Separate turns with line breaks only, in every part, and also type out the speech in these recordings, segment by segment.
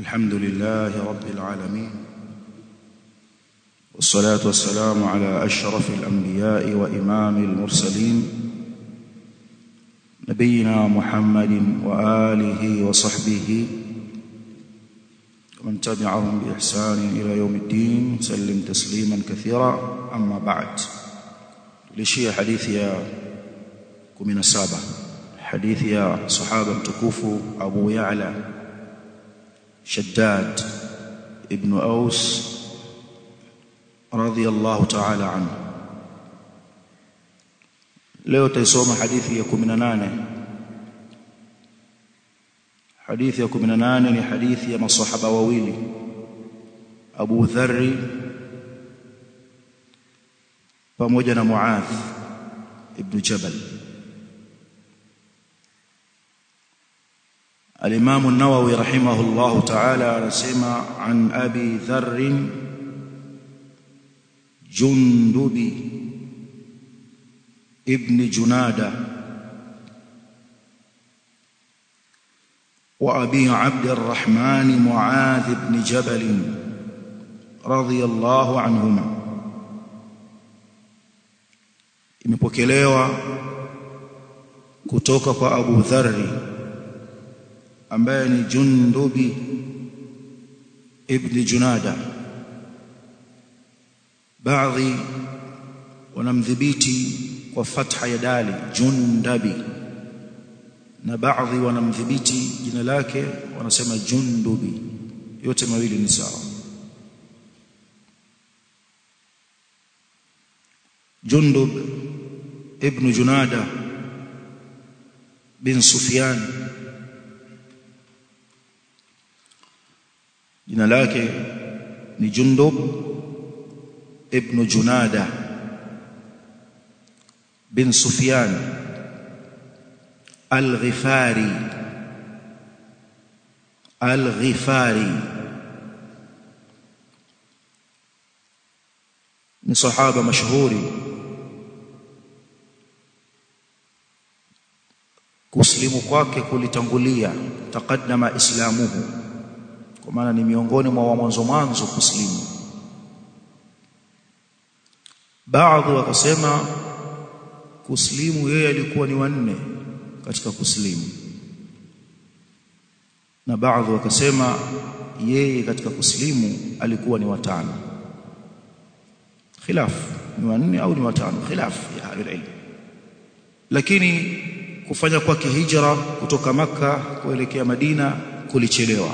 الحمد لله رب العالمين والصلاة والسلام على أشرف الأنبياء وإمام المرسلين نبينا محمد وآله وصحبه ومن تبعهم بإحسان إلى يوم الدين سلم تسليما كثيرا. أما بعد لشيء حديث يا كمين السابع حديث يا صحابة متكوف أبو يعلى. شداد ابن أوس رضي الله تعالى عنه leo taisoma hadithi ya 18 hadithi ya 18 ni hadithi ya masahaba wawili Abu Dharri pamoja na Muadh ibn Jabal الإمام النووي رحمه الله تعالى رسم عن أبي ذر جندب ابن جنادة وأبي عبد الرحمن معاذ بن جبل رضي الله عنهما. imepokelewa kutoka kwa Abu Dharri ambaye ni Jundubi ibn Junada. Baadhi wanamdhibiti kwa fatha ya dali Jundabi na baadhi wanamdhibiti jina lake wanasema Jundubi. Yote mawili ni sawa. Jundub ibn Junada bin Sufyan jina lake ni Jundub ibn Junada bin Sufyan al-Ghifari al-Ghifari. Ni sahaba mashuhuri kuslimu kwake kulitangulia taqaddama islamuhu kwa maana ni miongoni mwa mwanzo mwanzo kuslimu. Baadhi wakasema kuslimu yeye alikuwa ni wanne katika kuslimu. Na baadhi wakasema yeye katika kuslimu alikuwa ni watano. Khilaf ni wanne au ni watano? Khilaf ya ahli ilm. Lakini kufanya kwake hijra kutoka maka kuelekea Madina kulichelewa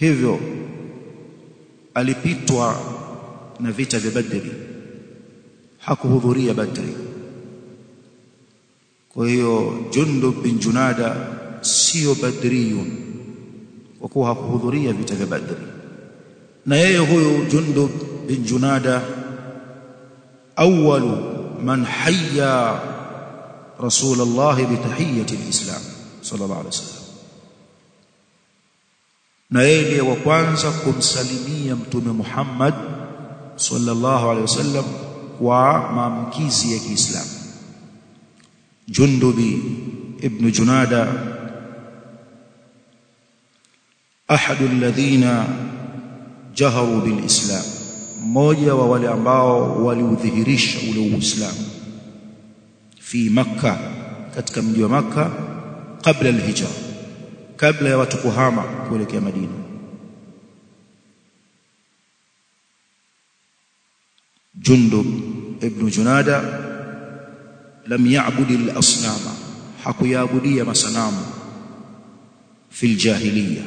hivyo alipitwa na vita vya Badri hakuhudhuria Badri kwa hiyo Jundub bin Junada sio badriyun kwa kuwa hakuhudhuria vita vya Badri na yeye huyu Jundub bin Junada awwalu man hayya الله بتحيه الاسلام صلى الله عليه وسلم na yeye ndiye wa kwanza kumsalimia mtume Muhammad sallallahu alaihi wasallam kwa maamkizi ya Kiislamu Jundubi ibn Junada ahadu alladhina jaharu bilislam mmoja wa wale ambao waliudhihirisha ule uislamu fi makka katika mji wa makka kabla alhijra kabla ya watu kuhama kuelekea madina. Jundub ibn junada lam ya'bud al-asnama hakuyaabudia masanamu fil jahiliya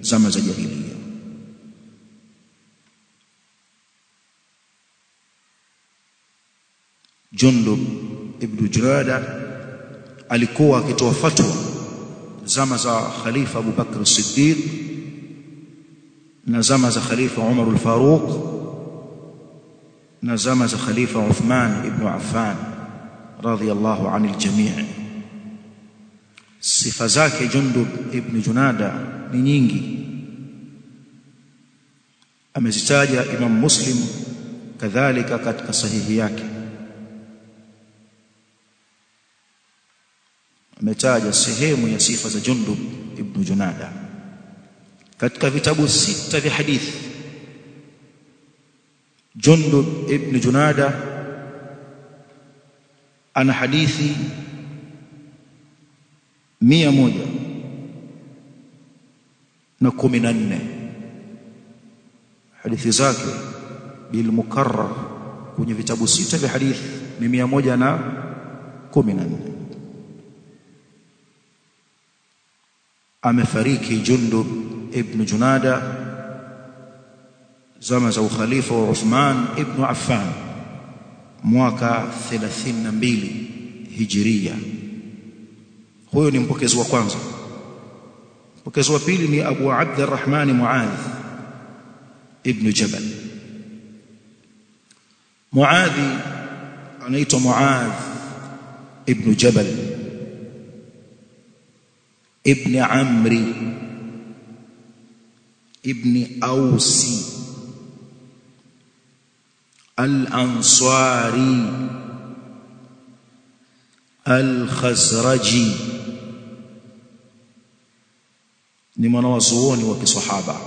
zama za jahiliya. Jundub ibn Junada alikuwa akitoa fatwa zama za khalifa Abu Bakr Siddiq na zama za khalifa Umar al-Faruq na zama za khalifa Uthman ibn Affan radhiyallahu anil jami' sifa zake Jundub ibn Junada ni nyingi. Amezitaja Imam Muslim kadhalika katika sahihi yake ametaja sehemu ya sifa za Jundub ibn Junada. Katika vitabu sita vya hadithi Jundub ibn Junada ana hadithi mia moja na kumi na nne. Hadithi zake bil mukarrar kwenye vitabu sita vya hadithi ni mia moja na kumi na nne amefariki Jundub ibn Junada zama za ukhalifa wa Uthman ibn Affan mwaka 32 hijiria. Huyo ni mpokezi wa kwanza. Mpokezi wa pili ni Abu Abdurrahman Muadh ibn Jabal. Muadhi anaitwa Muadh ibn Jabal ibn Amri ibn Ausi al-Ansari al-Khazraji. Ni mwanawazuoni wa kisahaba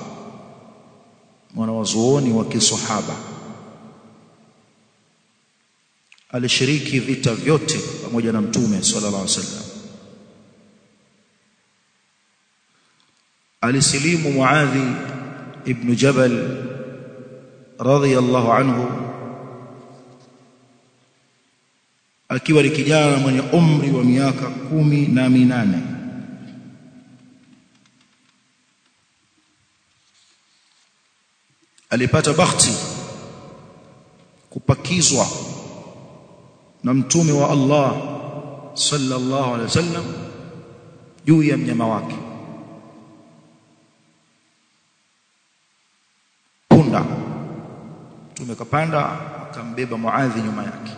mwanawazuoni wa kisahaba alishiriki vita vyote pamoja na mtume sallallahu alaihi wasallam alisilimu muadhi ibn jabal radhiyallahu anhu akiwa ni kijana mwenye umri wa miaka kumi na minane alipata bakhti kupakizwa na mtume wa Allah sallallahu alaihi wasallam juu ya mnyama wake mtume kapanda akambeba muadhi nyuma yake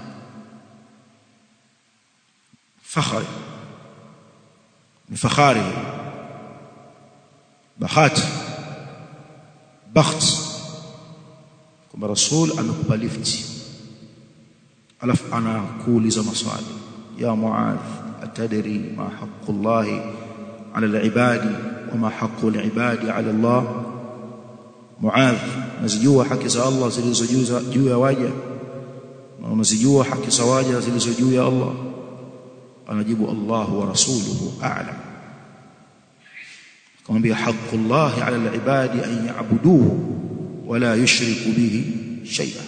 fakhari ni fakhari bahati bakhti kwamba rasul amekupa lifti alafu anakuuliza maswali ya muadh atadri ma haqqu llahi ala alibadi wa ma haqqu alibadi ala allah muadh nazijua haki za allah zilizo juu ya waja na unazijua haki za waja zilizo juu ya allah anajibu allah wa rasuluhu a'lam akamwambia haqqu llahi ala alibadi an ya'buduhu ولا يشرك به شيئا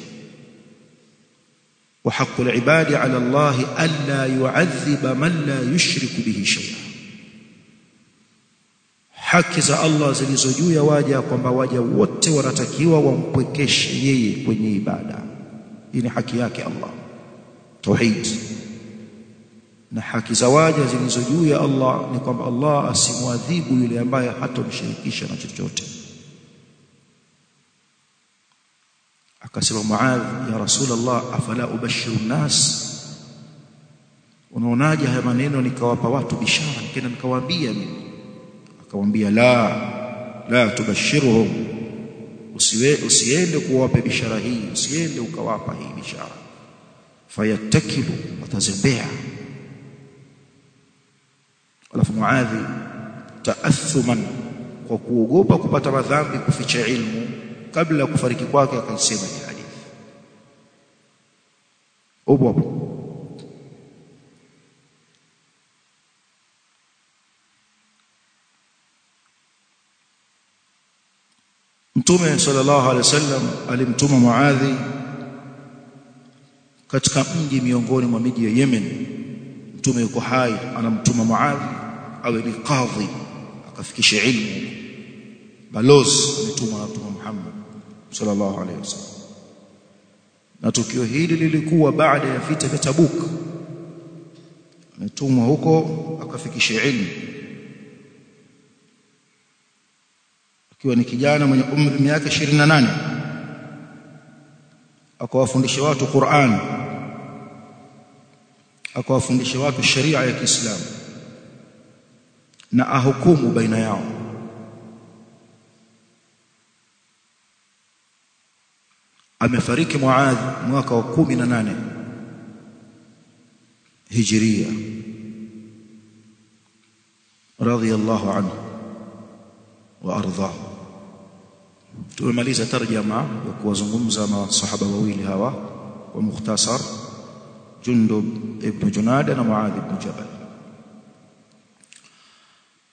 وحق العباد على الله ألا يعذب من لا يشرك به شيئا haki za Allah zilizo juu ya waja kwamba waja wote wanatakiwa wampwekeshe yeye kwenye ibada. Hii ni haki yake Allah. Tauhid. Na haki za waja zilizo juu ya Allah ni kwamba Allah asimwadhibu yule ambaye hatomshirikisha na chochote. Akasema Muadh ya Rasulullah afala ubashiru nas unaonaje haya maneno nikawapa watu bishara nikaenda nikawaambia mimi akamwambia la la tubashiruhum usiwe usiende kuwape bishara hii usiende ukawapa hii bishara. Fayatakilu watazembea. Alafu Muadhi taathuman kwa kuogopa kupata madhambi kuficha ilmu kabla ya kufariki kwake akaisema hii hadithi. Hapo Mtume sallallahu alaihi wasallam alimtuma Muadhi katika mji miongoni mwa miji ya Yemen. Mtume yuko hai anamtuma Muadhi awe ni kadhi akafikisha ilmu. Balozi ametumwa na Mtume Muhammad sallallahu alaihi wasallam. Na tukio hili lilikuwa baada ya vita vya Tabuk. Ametumwa huko akafikisha ilmu akiwa ni kijana mwenye umri miaka 28 akawafundisha watu Qur'an. Akawafundisha watu sharia ya Kiislamu. Na ahukumu baina yao. Amefariki Muadh mwaka wa 18 Hijiria radhiyallahu anhu wa ardhahu tumemaliza tarjama ya kuwazungumza masahaba wawili hawa kwa mukhtasar Jundub ibn Junada na Muadh ibn Jabal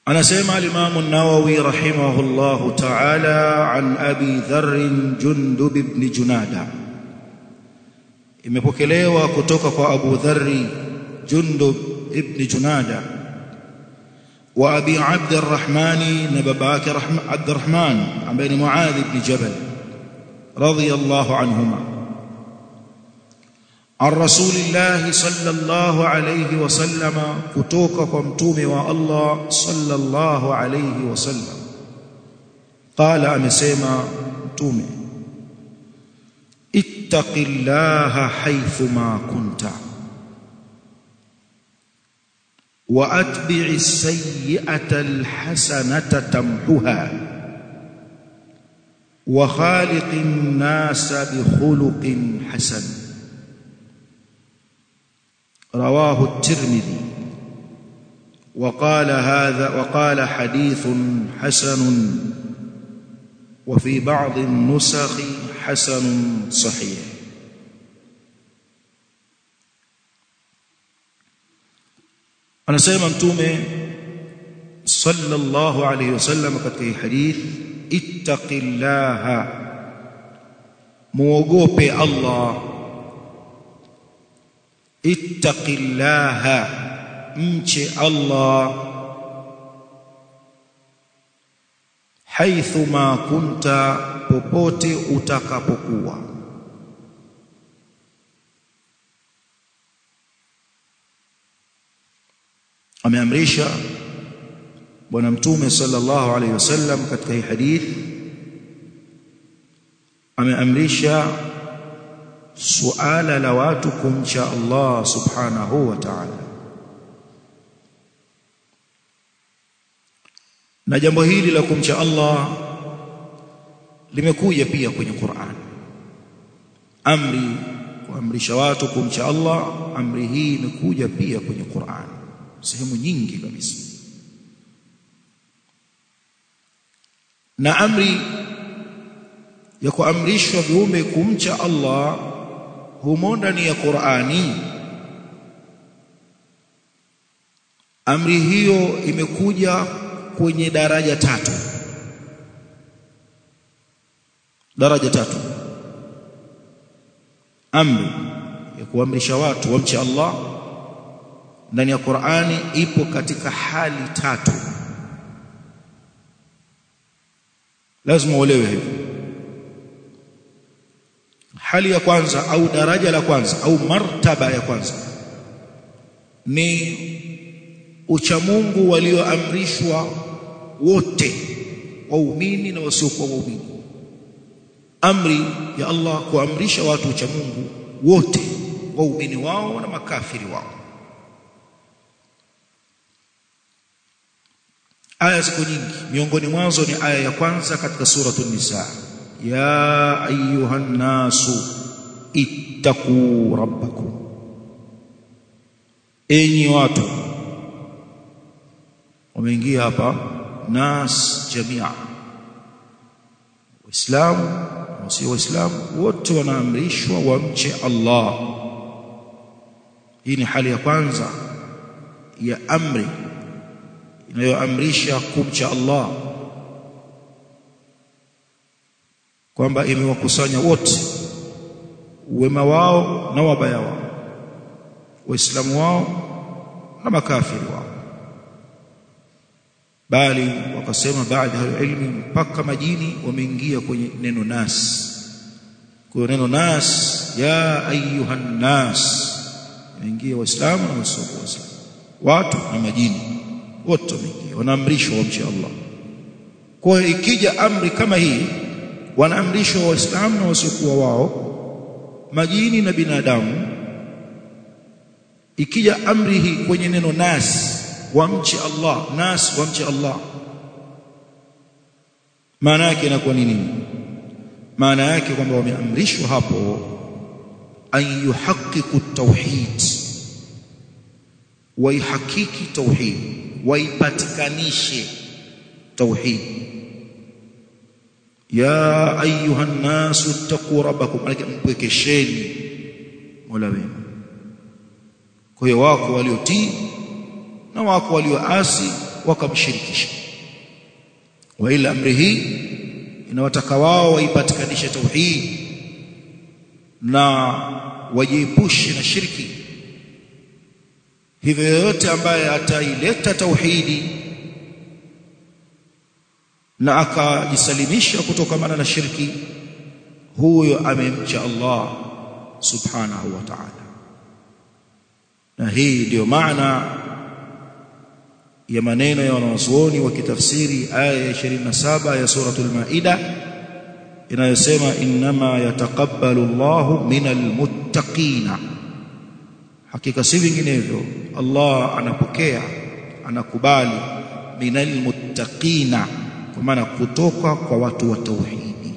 anasema al-Imam an-Nawawi rahimahullahu ta'ala an Abi Dharr Jundub ibn Junada imepokelewa kutoka kwa Abu Dharr Jundub ibn Junada وأبي عبد الرحمن نبباك عبد الرحمن عن بين معاذ بن جبل رضي الله عنهما. عن رسول الله صلى الله عليه وسلم كتوك تومي والله صلى الله عليه وسلم قال أمسيما تومي اتق الله حيثما كنت وأتبع السيئة الحسنة تمحها وخالق الناس بخلق حسن. رواه الترمذي. وقال هذا وقال حديث حسن وفي بعض النسخ حسن صحيح. Anasema mtume sallallahu alayhi wasallam katika hadith ittaqillaha muogope Allah ittaqillaha mche Allah haithu ma kunta popote utakapokuwa ameamrisha bwana mtume sallallahu alaihi wasallam katika hii hadith. Ameamrisha suala la watu kumcha Allah subhanahu wa ta'ala. Na jambo hili la kumcha Allah limekuja pia kwenye Qur'an. Amri kuamrisha watu kumcha Allah amri hii imekuja pia kwenye Qur'an sehemu nyingi kabisa. Na amri ya kuamrishwa viumbe kumcha Allah humo ndani ya Qur'ani amri hiyo imekuja kwenye daraja tatu. Daraja tatu. Amri ya kuamrisha watu wamche Allah ndani ya Qur'ani ipo katika hali tatu. Lazima uelewe hivi. Hali ya kwanza au daraja la kwanza au martaba ya kwanza ni uchamungu walioamrishwa wote waumini na wasiokuwa waumini. Amri ya Allah kuamrisha watu uchamungu wote waumini wao na makafiri wao aya ziko nyingi. Miongoni mwazo ni aya ya kwanza katika suratul nisa. Ya ayuhan nasu ittaqu rabbakum. Enyi watu wameingia hapa nas jamia. Waislamu na sio waislamu wote wanaamrishwa wamche Allah. Hii ni hali ya kwanza ya amri inayoamrisha kumcha Allah kwamba imewakusanya wote wema wao na wabaya wao waislamu wao na makafiri wao. Bali wakasema baada ya ilmu mpaka majini wameingia kwenye neno nas. Kwa neno nas ya ayuhan nas ingia waislamu na wasiokuwa waislamu. Watu na majini wote wameingia wanaamrishwa wamche Allah. Kwa hiyo ikija amri kama hii wanaamrishwa waislamu na wasiokuwa wao majini na binadamu ikija amri hii kwenye neno nas wamche Allah nas wamche Allah. Maana yake inakuwa ni nini? Maana yake kwamba wameamrishwa hapo an yuhaqqiqu tauhid waihakiki tauhid waipatikanishe tauhid. Ya ayuha nnasu ittaqu rabbakum mpwekesheni mola wenu. Kwa hiyo wako waliotii na wako walioasi wakamshirikisha. Wa ila amri hii inawataka wao waipatikanishe tauhid na wajiepushe na shirki hivyo yoyote ambaye ataileta tauhidi na akajisalimisha kutokamana na shirki huyo amemcha Allah subhanahu wa ta'ala. Na hii ndiyo maana ya maneno ya wanazuoni wa kitafsiri aya ya 27 ya suratul maida inayosema innama yataqabbalu Allahu minal muttaqina hakika si vinginevyo Allah anapokea anakubali. Minal muttaqina kwa maana kutoka kwa watu wa tauhidi.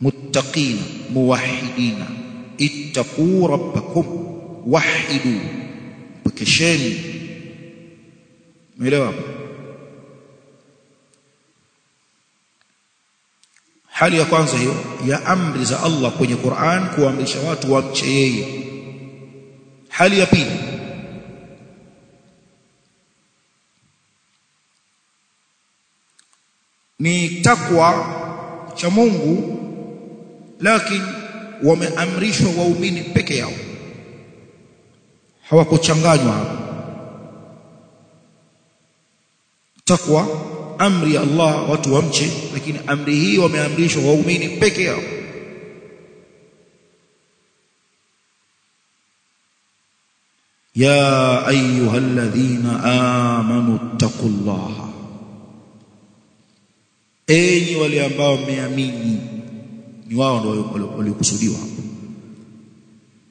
Muttaqina muwahidina ittaqu rabbakum wahidu pekesheni umeelewa hali ya kwanza hiyo ya amri za Allah kwenye Qur'an kuamrisha watu wamche yeye. Hali ya pili ni takwa cha Mungu lakini wameamrishwa waumini peke yao. Hawakuchanganywa hapa takwa amri ya Allah watu wamche lakini amri hii wameamrishwa waumini peke yao. يا ايها الذين امنوا اتقوا الله enyi wale ambao mmeamini ni wao ndio waliokusudiwa. Hapo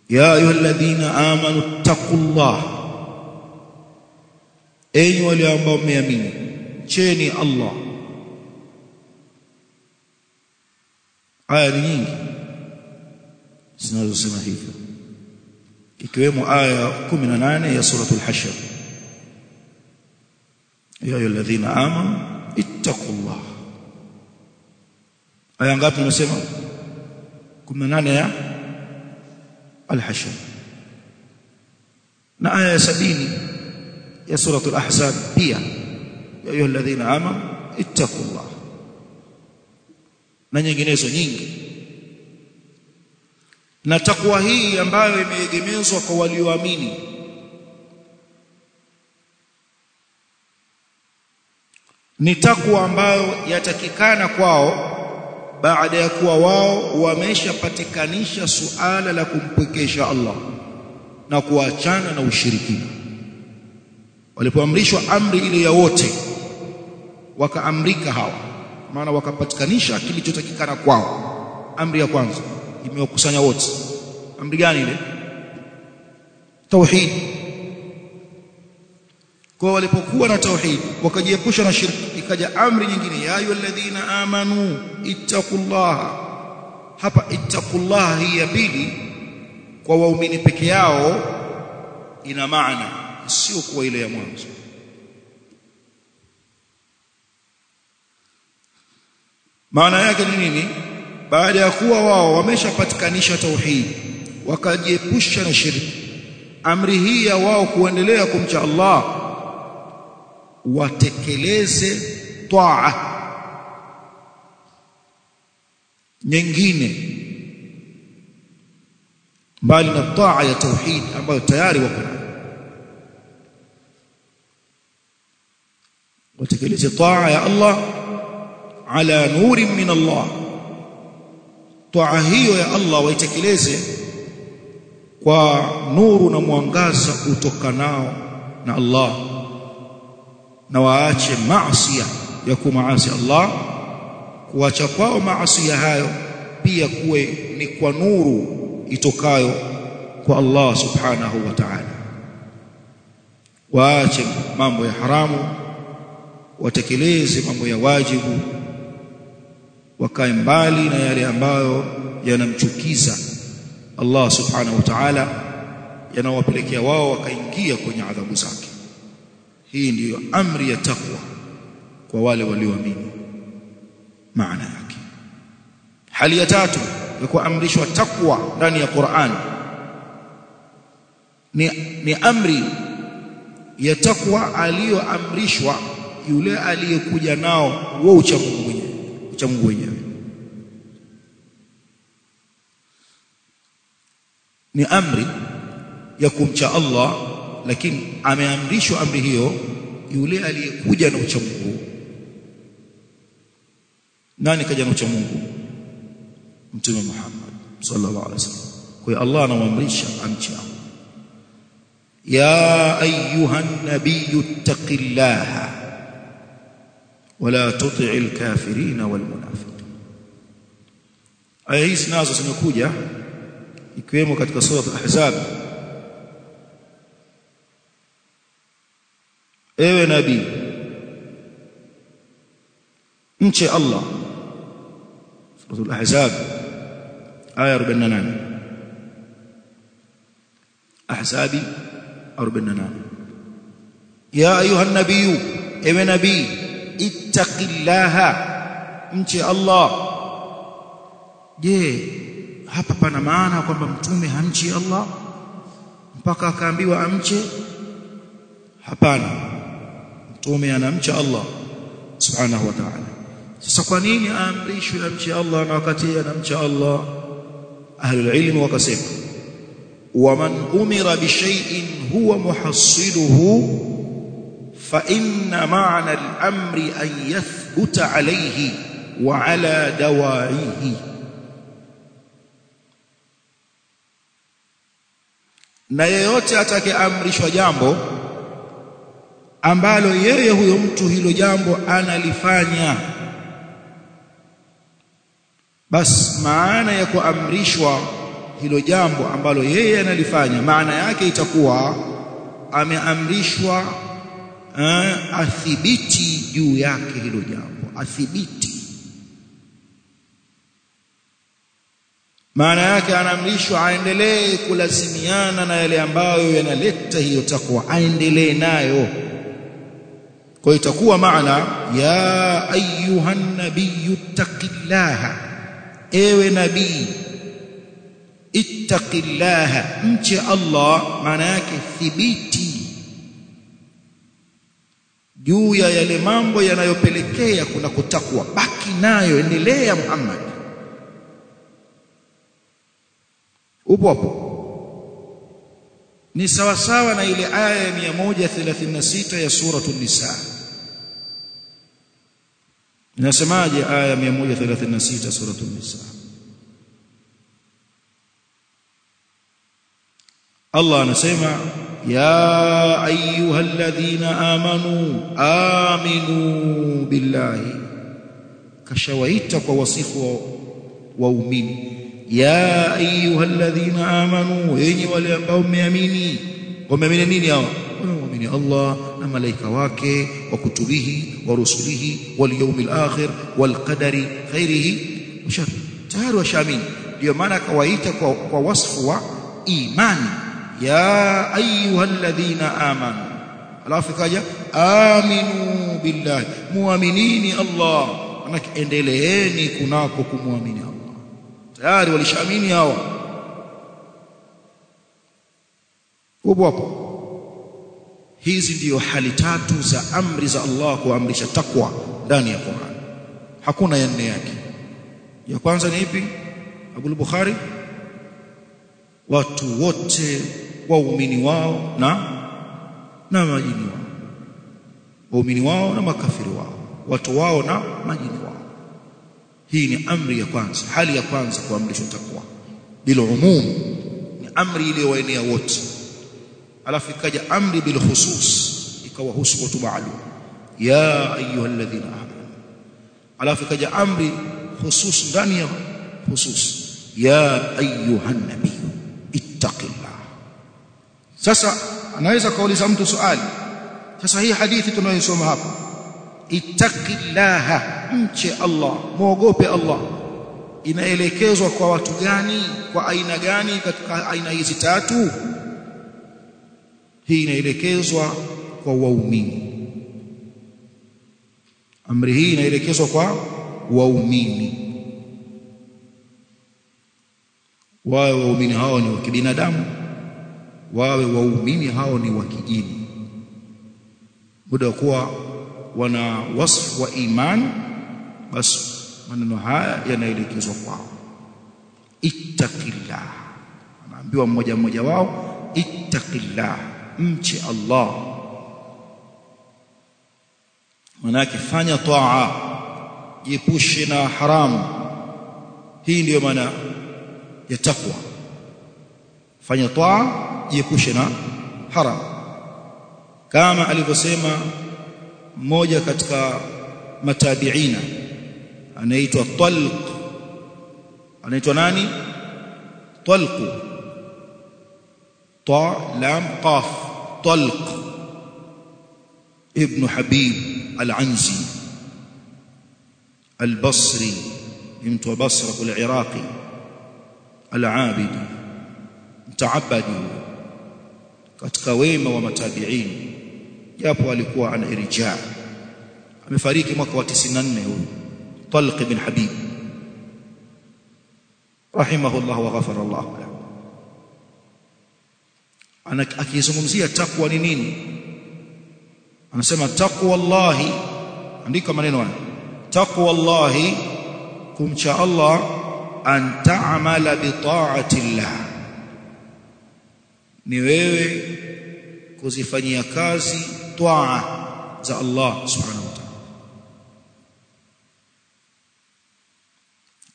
ya ayyuhalladhina amanu taqullaha enyi wale ambao mmeamini cheni Allah aya nyingi zinazosema hivyo ikiwemo aya 18 ya suratul hashr ya ayyuhalladhina amanu ittaqullah aya ngapi tunasema 18 ya al-hashr na aya ya 70 ya suratul ahzab pia ya ayyuhalladhina amanu ittaqullah. Na nyinginezo nyingi. Na takwa hii ambayo imeegemezwa kwa walioamini. Ni takwa ambayo yatakikana kwao baada ya kuwa wao wameshapatikanisha suala la kumpwekesha Allah na kuachana na ushirikina. Walipoamrishwa amri ile ya wote wakaamrika hawa. Maana wakapatikanisha kilichotakikana kwao. Amri ya kwanza imewakusanya wote. Amri gani ile? Tauhid. Kwa walipokuwa na tauhid wakajiepusha na shirki ikaja amri nyingine ya ayyuhalladhina amanu ittaqullaha. Hapa ittaqullaha hii ya pili kwa waumini peke yao ina maana sio kwa ile ya mwanzo maana yake ni nini? Baada ya kuwa wao wameshapatikanisha tauhid wakajiepusha na shirki amri hii ya wao kuendelea kumcha Allah watekeleze taa. Nyingine mbali na taa ya tauhid ambayo tayari wako watekeleze taa ya Allah ala nurin min Allah. Toa hiyo ya Allah waitekeleze kwa nuru na mwangaza utokanao na Allah. Na waache maasi ya kumaasi Allah. Kuacha kwao maasi hayo pia kuwe ni kwa nuru itokayo kwa Allah subhanahu wa ta'ala. Waache mambo ya haramu watekeleze mambo ya wajibu wakae mbali na yale ambayo yanamchukiza Allah subhanahu wa ta'ala yanawapelekea wao wakaingia kwenye adhabu zake. Hii ndiyo amri ya takwa kwa wale walioamini maana yake. Hali ya tatu ya kuamrishwa takwa ndani ya Qur'an ni, ni amri ya takwa aliyoamrishwa yule aliyekuja nao wao ucha cha Mungu wenyewe ni amri ya kumcha Allah lakini ameamrishwa amri hiyo yule aliyekuja na ucha Mungu nani kaja na ucha Mungu mtume Muhammad sallallahu alaihi wasallam. Kwa Allah anamwamrisha amcha. Allah ya ayuha nabiy ittaqillaha ولا تطع الكافرين والمنافقين. اي سناز سنكوجا يكيمو ketika سوره الاحزاب إيه أيوه نبي انشي الله سوره الاحزاب إيه إيه 48 احزابي 48 يا ايها النبي أيوه نبي ittaqillaha mche Allah je hapa pana maana kwamba mtume hamchi Allah mpaka akaambiwa amche hapana mtume anamcha Allah subhanahu wa ta'ala sasa kwa nini aamrishwe amche Allah na wakati anamcha Allah ahlul ilm wakasema ومن أمر بشيء هو محصله فإن معنى الأمر أن يثبت عليه وعلى دواعيه na yeyote atakayeamrishwa jambo ambalo yeye huyo mtu hilo jambo analifanya basi maana ya kuamrishwa hilo jambo ambalo yeye analifanya maana yake itakuwa ameamrishwa eh, athibiti juu yake hilo jambo. Athibiti. Maana yake anaamrishwa aendelee kulazimiana na yale ambayo yanaleta hiyo takwa. Aendelee nayo. Kwa itakuwa maana ya ayuhan nabiyyu taqillaha ewe nabii ittaqillaha. Mche Allah maana yake thibiti juu ya yale mambo yanayopelekea kuna kutakwa. Baki nayo endelea Muhammad. Upo hapo? Ni sawa sawa na ile aya ya 136 ya suratul nisa. Inasemaje aya ya 136 suratul nisa? Allah anasema يا أيها الذين آمنوا آمنوا بالله. كشويتك وصف وومين. يا أيها الذين آمنوا إني ولأبهم يميني. قم يميني مين يا يا الله. أملك واك وكتبه ورسله واليوم الآخر والقدر خيره وشر تهار وشامين. ديو مانا كويتك ووصف وإيمان ya ayyuhalladhina amanu. Alafu kaja aminu billahi. Muaminini Allah. Manake endeleeni kunako kumwamini Allah. Tayari walishaamini hawa. Upo hapo. Hizi ndiyo hali tatu za amri za Allah kuamrisha takwa ndani ya Qur'an. Hakuna ya nne yake. Ya kwanza ni ipi? Abu Bukhari watu wote waumini wao na na majini wao. Waumini wao na makafiri wao. Watu wao na majini wao. Hii ni amri ya kwanza. Hali ya kwanza kuamrishwa takwa bil umum. Ni amri iliyowaenea wote. Alafu ikaja amri bil khusus. Ikawahusu watu maalum. Ya ayyuhalladhina amanu. Alafu ikaja amri khusus ndani ya khusus. Ya ayyuhan nabiy sasa anaweza kauliza mtu swali. Sasa hii hadithi tunayosoma hapa. Ittaqillaha mche Allah muogope Allah. Inaelekezwa kwa watu gani kwa aina gani katika aina hizi tatu? Hii inaelekezwa kwa waumini. Amri hii inaelekezwa kwa waumini. Wao waumini hao ni wa kibinadamu wawe waumini hao ni wa kidini. Muda wa kuwa wana wasfu wa iman basi maneno haya yanaelekezwa kwao. Ittaqillah. Anaambiwa mmoja mmoja wao ittaqillah mche Allah. Manake fanya taa jiepushe na haramu hii ndiyo maana ya takwa fanya taa jiepushe na haram kama alivyosema mmoja katika matabiina anaitwa Talq anaitwa nani Talq ta lam qaf Talq ibn Habib al-Anzi al-Basri mtu wa Basra kule Iraqi al-Abid mtaabadi katika wema wa matabiini japo alikuwa ana irja. Amefariki mwaka wa 94 huyu Talq bin Habib. Rahimahullah wa ghafara Allah ana akizungumzia takwa ni nini? Anasema takwa Allahi andika maneno haya. Takwa Allahi kumcha Allah an ta'mala bi ta'ati Allah ni wewe kuzifanyia kazi twaa za Allah subhanahu wa ta'ala.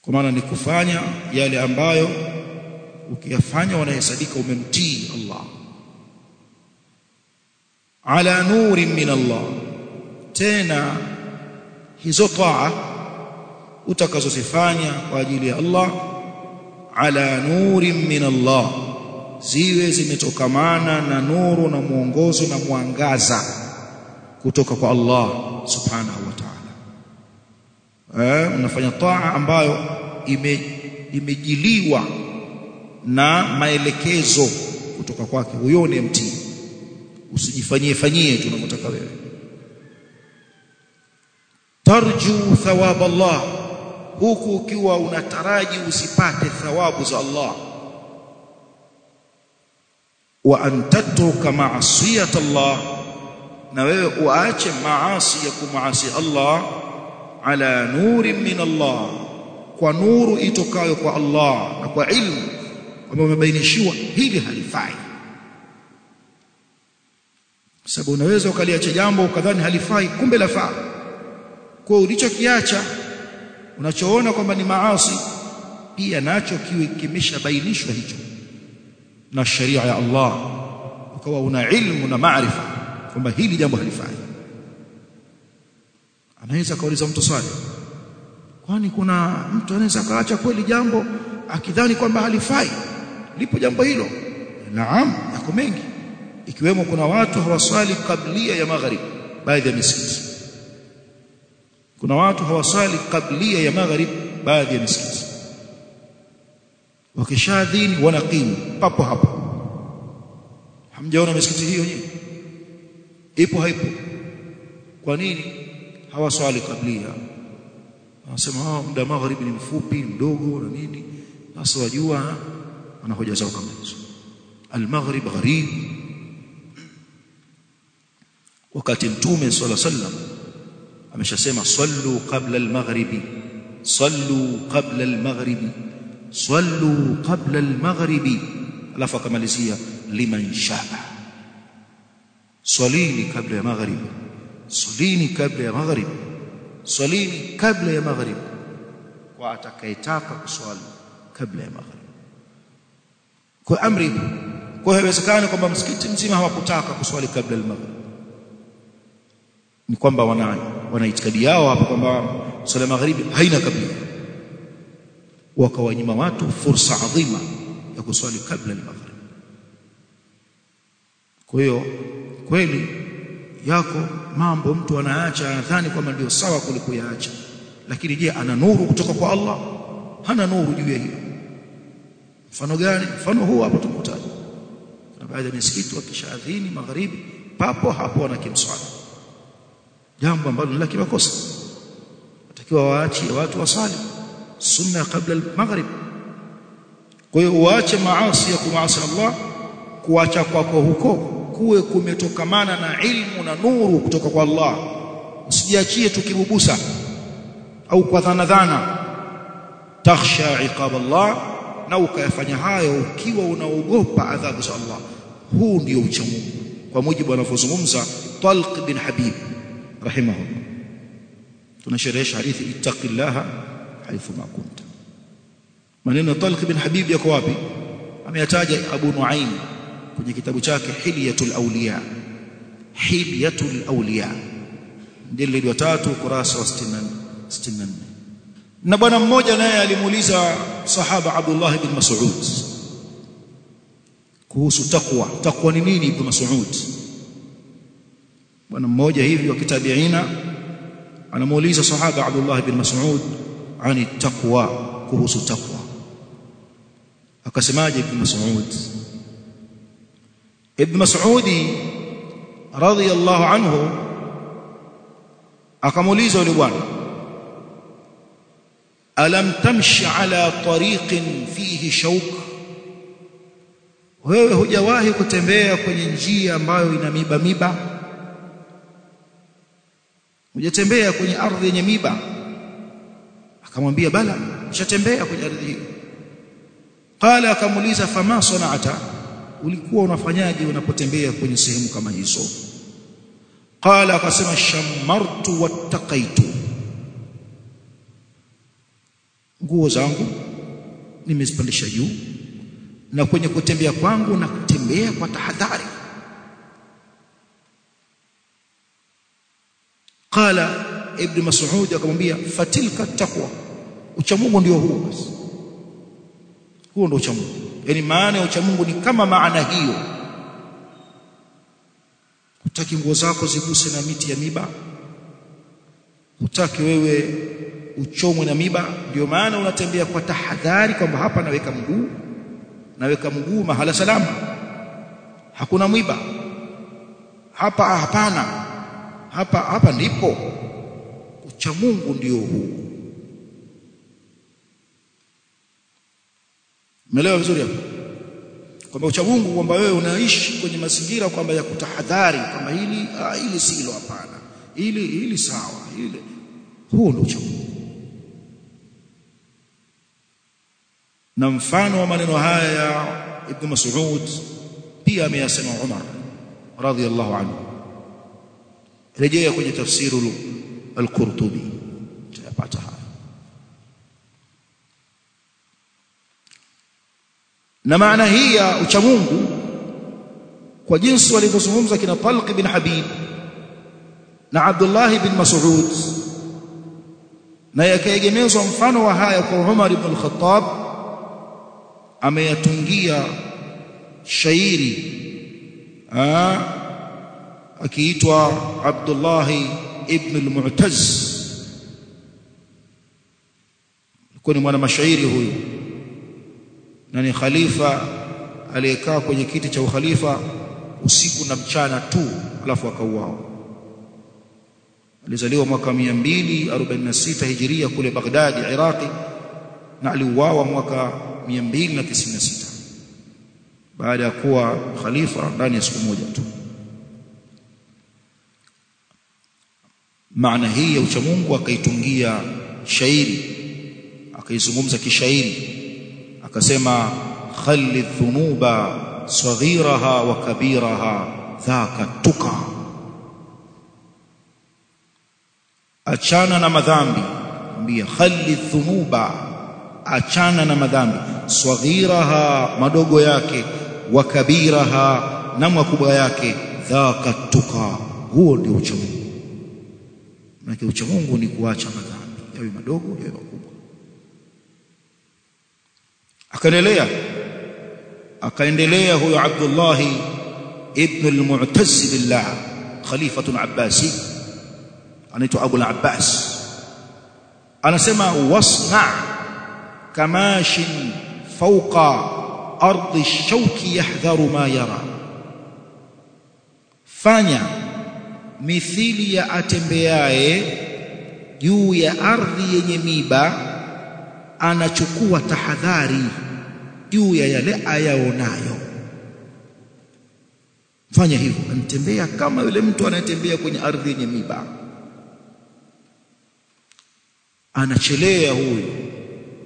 Kwa maana ni kufanya yale ambayo ukiyafanya wanahesabika umemtii Allah. Ala nurin min Allah. Tena hizo taa utakazozifanya kwa ajili ya Allah ala nurin min Allah ziwe zimetokamana na nuru na mwongozo na mwangaza kutoka kwa Allah subhanahu wa ta'ala. Eh unafanya taa ambayo ime, imejiliwa na maelekezo kutoka kwake. Huyo ni mtii. Usijifanyie fanyie tunakotaka wewe. Tarju thawab Allah. Huku ukiwa unataraji usipate thawabu za Allah wa an tatruka Allah na wewe uache maasi ya kumaasi Allah ala nurin min Allah kwa nuru itokayo kwa Allah na kwa ilmu kwamba umebainishiwa hili halifai. Sababu unaweza ukaliacha jambo ukadhani halifai kumbe lafaa kwa ulichokiacha unachoona kwamba ni maasi pia nacho kiwe kimeshabainishwa hicho na sharia ya Allah ukawa una ilmu na maarifa kwamba hili jambo halifai. Anaweza kauliza mtu swali kwani kuna mtu anaweza kaacha kweli jambo akidhani kwamba halifai? Lipo jambo hilo? Naam yako mengi. Ikiwemo kuna watu hawaswali kablia ya magharib baadhi ya misikiti. Kuna watu hawaswali kablia ya magharib baadhi ya misikiti wakishadhini wanaqimu papo hapo. Hamjaona misikiti hiyo nyinyi ipo haipo. Kwa nini? Hawaswali kablia wanasema hao muda magharibi ni mfupi mdogo na nini? Sasa wajua wanahoja zao kama hizo. Al-maghrib gharib. Wakati mtume swalla sallam ameshasema sallu qabla al-maghribi sallu qabla al-maghribi sallu qabla al-maghribi. Alafu akamalizia liman shaa. Swalini kabla ya maghrib swalini kabla ya maghrib swalini kabla ya maghrib kwa atakayetaka kuswali kabla ya maghrib kwa amri kwa haiwezekani kwamba msikiti mzima hawakutaka kuswali kabla al-maghrib ni kwamba wana wana itikadi yao hapo kwamba swala magharibi haina kabla wakawanyima watu fursa adhima ya kuswali kabla ya maghrib. Kwa hiyo kweli yako mambo mtu anaacha anadhani kwamba ndio sawa kuliko yaacha. Lakini je ana nuru kutoka kwa Allah? Hana nuru juu ya hiyo. Mfano gani? Mfano huu hapo tumutaja baada ya misikiti wakishaadhini magharibi papo hapo wanakimswali. Jambo ambalo la kimakosa. Watakiwa waachie watu wasali sunna kabla al-maghrib. Kwa hiyo uache maasi ya kumasi Allah kuacha kwako huko kuwe kumetokamana na ilmu na nuru kutoka kwa Allah. Usijiachie tukibubusa au kwa dhana dhana takhsha iqab Allah na ukayafanya hayo ukiwa unaogopa adhabu za Allah. Huu ndio ucha kwa mujibu anavyozungumza Talq bin Habib rahimahullah. Tunasherehesha hadithi ittaqillaha haythu ma kunta maneno Talq bin Habib yako wapi ameyataja Abu Nuaim kwenye kitabu chake Hilyatul Awliya Hilyatul Awliya jildi wa tatu kurasa wa 64 na bwana mmoja naye alimuuliza sahaba Abdullah ibn Mas'ud kuhusu takwa takwa ni nini ibn Mas'ud bwana mmoja hivi wa kitabiina anamuuliza sahaba Abdullah ibn Mas'ud ani takwa kuhusu takwa akasemaje ibn Mas'ud? Ibn Mas'udi radiyallahu anhu akamuuliza yule bwana alam tamshi ala tariqin fihi shauk wewe hujawahi kutembea kwenye njia ambayo ina miba miba? Hujatembea kwenye ardhi yenye miba akamwambia bala nishatembea kwenye ardhi hiyo qala akamuuliza fama sana'ata? Ulikuwa unafanyaje unapotembea kwenye sehemu kama hizo? Qala akasema shamartu wattaqaitu nguo zangu nimezipandisha juu na kwenye kutembea kwangu na kutembea kwa tahadhari. Qala ibn mas'ud akamwambia fatilka taqwa uchamungu ndio huo basi. Huo ndio uchamungu. Yani maana ya uchamungu ni kama maana hiyo. Hutaki nguo zako ziguse na miti ya miba. Hutaki wewe uchomwe na miba. Ndio maana unatembea kwa tahadhari kwamba hapa naweka mguu naweka mguu mahala salama. Hakuna mwiba. Hapa hapana. Hapa hapa ndipo. Uchamungu ndio huu Umeelewa vizuri hapo? Kwamba ucha Mungu kwamba wewe unaishi kwenye mazingira kwamba ya kutahadhari kwamba hili ah, hili silo hapana. Hili hili sawa hili. Huo ndio ucha Mungu. Na mfano wa maneno haya ya Ibn Mas'ud pia ameyasema Umar radhiyallahu anhu. Rejea kwenye tafsiru al-Qurtubi. Tutapata na maana hii ya uchamungu kwa jinsi walivyozungumza kina Talq bin Habib na Abdullah bin Mas'ud na yakaegemezwa mfano wa haya kwa Umar ibn al-Khattab ameyatungia shairi akiitwa Abdullah ibn al-Mu'taz. Alikuwa ni mwana mashairi huyu na ni khalifa aliyekaa kwenye kiti cha ukhalifa usiku na mchana tu alafu akauawa. Alizaliwa mwaka 246 hijiria kule Baghdad Iraqi na aliuawa mwaka 296 baada ya kuwa khalifa ndani ya siku moja tu. Maana hii ya uchamungu akaitungia shairi akaizungumza kishairi akasema khalli dhunuba saghiraha wa kabiraha dhaka tuka. Achana na madhambi. Ambia khalli dhunuba achana na madhambi. Saghiraha madogo yake wa kabiraha na makubwa yake dhaka tuka. Huo ndio uchamungu maana uchamungu ni kuacha madhambi. Yawe madogo yawe makubwa akaendelea. Akaendelea huyo Abdullah ibn al-Mu'taz billah khalifatun abbasi. Anaitwa Abu al-Abbas anasema wasna kamashin fawqa ardi shauki yahdharu ma yara. Fanya mithili ya atembeaye juu ya ardhi yenye miba anachukua tahadhari juu ya yale ayaonayo. Fanya hivyo. Anatembea kama yule mtu anayetembea kwenye ardhi yenye miba anachelea huyu.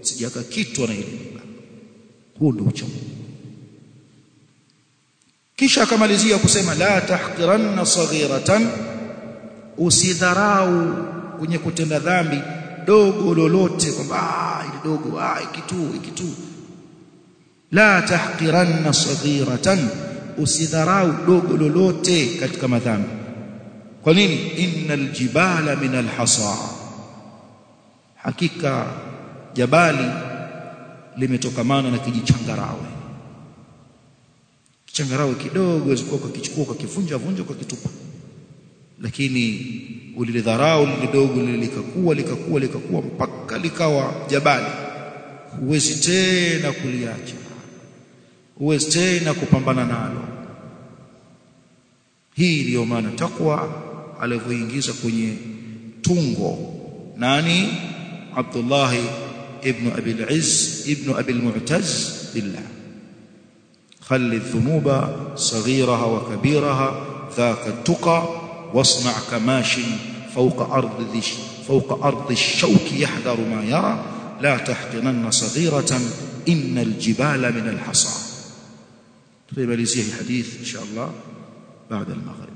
Sijaka kitu na ile miba huo ndio ucha kisha akamalizia kusema la tahqiranna saghiratan. Usidharau kwenye kutenda dhambi dogo lolote kwamba ah ile dogo ah ikitu ikitu la tahqiranna saghiratan. Usidharau dogo lolote katika madhambi. Kwa nini? Innal jibala min alhasa hakika jabali limetokamana na kijichangarawe kichangarawe kidogo zikuwa ukakichukua ukakivunja vunja ukakitupa lakini ulilidharau lidogo lilikakuwa likakuwa likakuwa mpaka likawa jabali. Huwezi tena kuliacha huwezi tena kupambana nalo hii ndiyo maana takwa alivyoingiza kwenye tungo nani Abdullah ibn Abi al-Izz ibn Abi al-Mu'taz billah خلي الذنوب واصنع كماش فوق أرض ذي فوق أرض الشوك يحذر ما يرى لا تحقرن صغيرة إن الجبال من الحصى تباليزيه الحديث إن شاء الله بعد المغرب.